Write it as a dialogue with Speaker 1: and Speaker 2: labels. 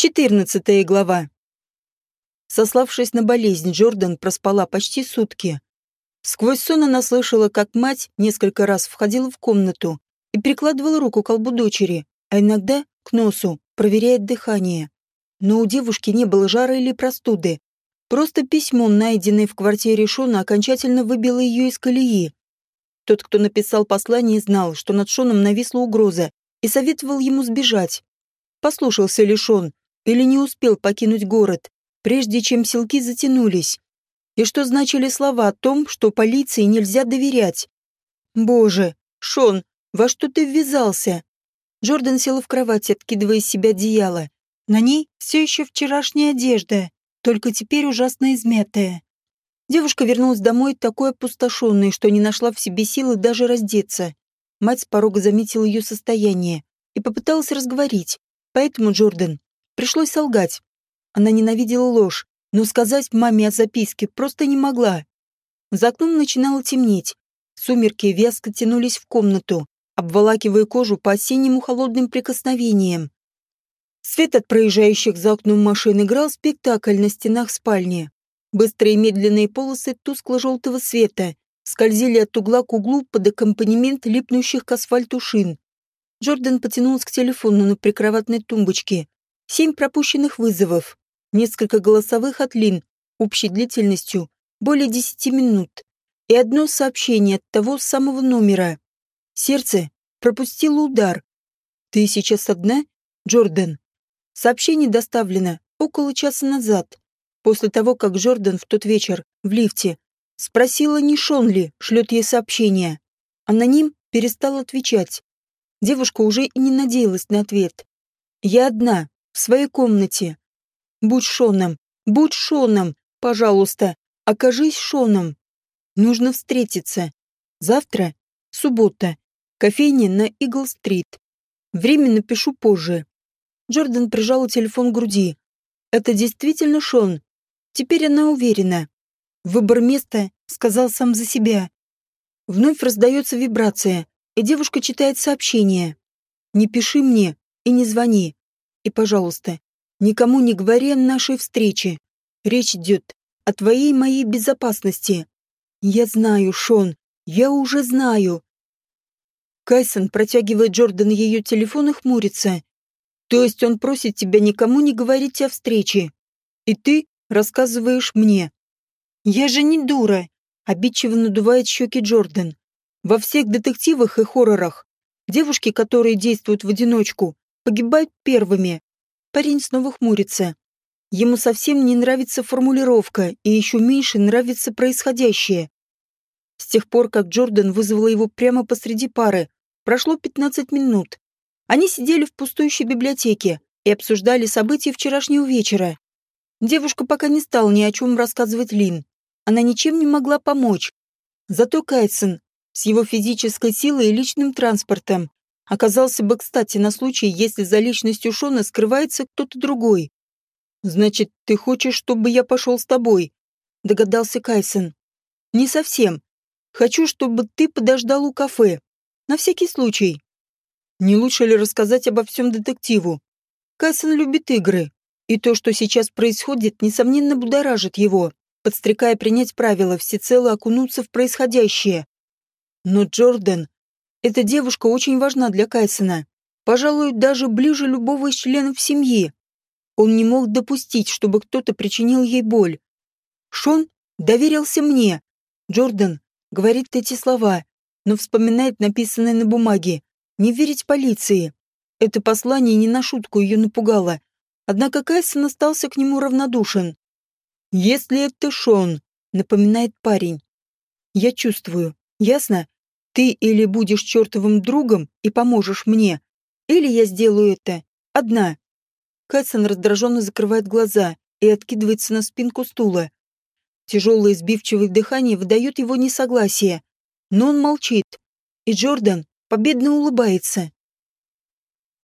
Speaker 1: Четырнадцатая глава. Сославшись на болезнь, Джордан проспала почти сутки. Сквозь сон она слышала, как мать несколько раз входила в комнату и прикладывала руку к колбу дочери, а иногда к носу, проверяет дыхание. Но у девушки не было жара или простуды. Просто письмо, найденное в квартире Шона, окончательно выбило ее из колеи. Тот, кто написал послание, знал, что над Шоном нависла угроза и советовал ему сбежать. Послушался ли Шон, или не успел покинуть город, прежде чем селки затянулись. И что значили слова о том, что полиции нельзя доверять? Боже, Шон, во что ты ввязался? Джордан села в кровать, откидывая из себя одеяло. На ней все еще вчерашняя одежда, только теперь ужасно измятая. Девушка вернулась домой такой опустошенной, что не нашла в себе силы даже раздеться. Мать с порога заметила ее состояние и попыталась разговорить. Поэтому Джордан Пришлось солгать. Она ненавидела ложь, но сказать маме о записке просто не могла. За окном начинало темнеть. Сумерки вязко тянулись в комнату, обволакивая кожу по осеннему холодным прикосновениям. Свет от проезжающих за окном машин играл спектакль на стенах спальни. Быстрые медленные полосы тускло-желтого света скользили от угла к углу под аккомпанемент липнущих к асфальту шин. Джордан потянулся к телефону на прикроватной тумбочке Семь пропущенных вызовов, несколько голосовых от Лин, общей длительностью более десяти минут, и одно сообщение от того самого номера. Сердце пропустило удар. «Ты сейчас одна, Джордан?» Сообщение доставлено около часа назад, после того, как Джордан в тот вечер в лифте спросила, не Шон ли шлет ей сообщение. Аноним перестал отвечать. Девушка уже и не надеялась на ответ. «Я одна в своей комнате. Будь Шоном, будь Шоном, пожалуйста, окажись Шоном. Нужно встретиться. Завтра, суббота, кофейня на Игл-стрит. Время напишу позже. Джордан прижал телефон к груди. Это действительно Шон. Теперь она уверена. Выбор места сказал сам за себя. Вновь раздается вибрация, и девушка читает сообщение. «Не пиши мне и не звони. И, пожалуйста, никому не говори о нашей встрече. Речь идет о твоей моей безопасности. Я знаю, Шон, я уже знаю. Кайсон протягивает Джордан ее телефон и хмурится. То есть он просит тебя никому не говорить о встрече. И ты рассказываешь мне. Я же не дура, обидчиво надувает щеки Джордан. Во всех детективах и хоррорах девушки, которые действуют в одиночку, погибают первыми. Парень снова хмурится. Ему совсем не нравится формулировка, и еще меньше нравится происходящее. С тех пор, как Джордан вызвала его прямо посреди пары, прошло 15 минут. Они сидели в пустующей библиотеке и обсуждали события вчерашнего вечера. Девушка пока не стала ни о чем рассказывать Лин. Она ничем не могла помочь. Зато Кайтсон с его физической силой и личным транспортом оказался бы кстати на случай, если за личностью Шона скрывается кто-то другой. «Значит, ты хочешь, чтобы я пошел с тобой?» — догадался Кайсон. «Не совсем. Хочу, чтобы ты подождал у кафе. На всякий случай. Не лучше ли рассказать обо всем детективу? Кайсон любит игры, и то, что сейчас происходит, несомненно будоражит его, подстрекая принять правила, всецело окунуться в происходящее. Но Джордан эта девушка очень важна для Кайсона. Пожалуй, даже ближе любого из членов семьи. Он не мог допустить, чтобы кто-то причинил ей боль. Шон доверился мне. Джордан говорит эти слова, но вспоминает написанное на бумаге. Не верить полиции. Это послание не на шутку ее напугало. Однако Кайсон остался к нему равнодушен. «Если это Шон», — напоминает парень. «Я чувствую. Ясно? Ты или будешь чертовым другом и поможешь мне, или я сделаю это одна. Кэтсон раздраженно закрывает глаза и откидывается на спинку стула. Тяжелое сбивчивое дыхание выдает его несогласие, но он молчит, и Джордан победно улыбается.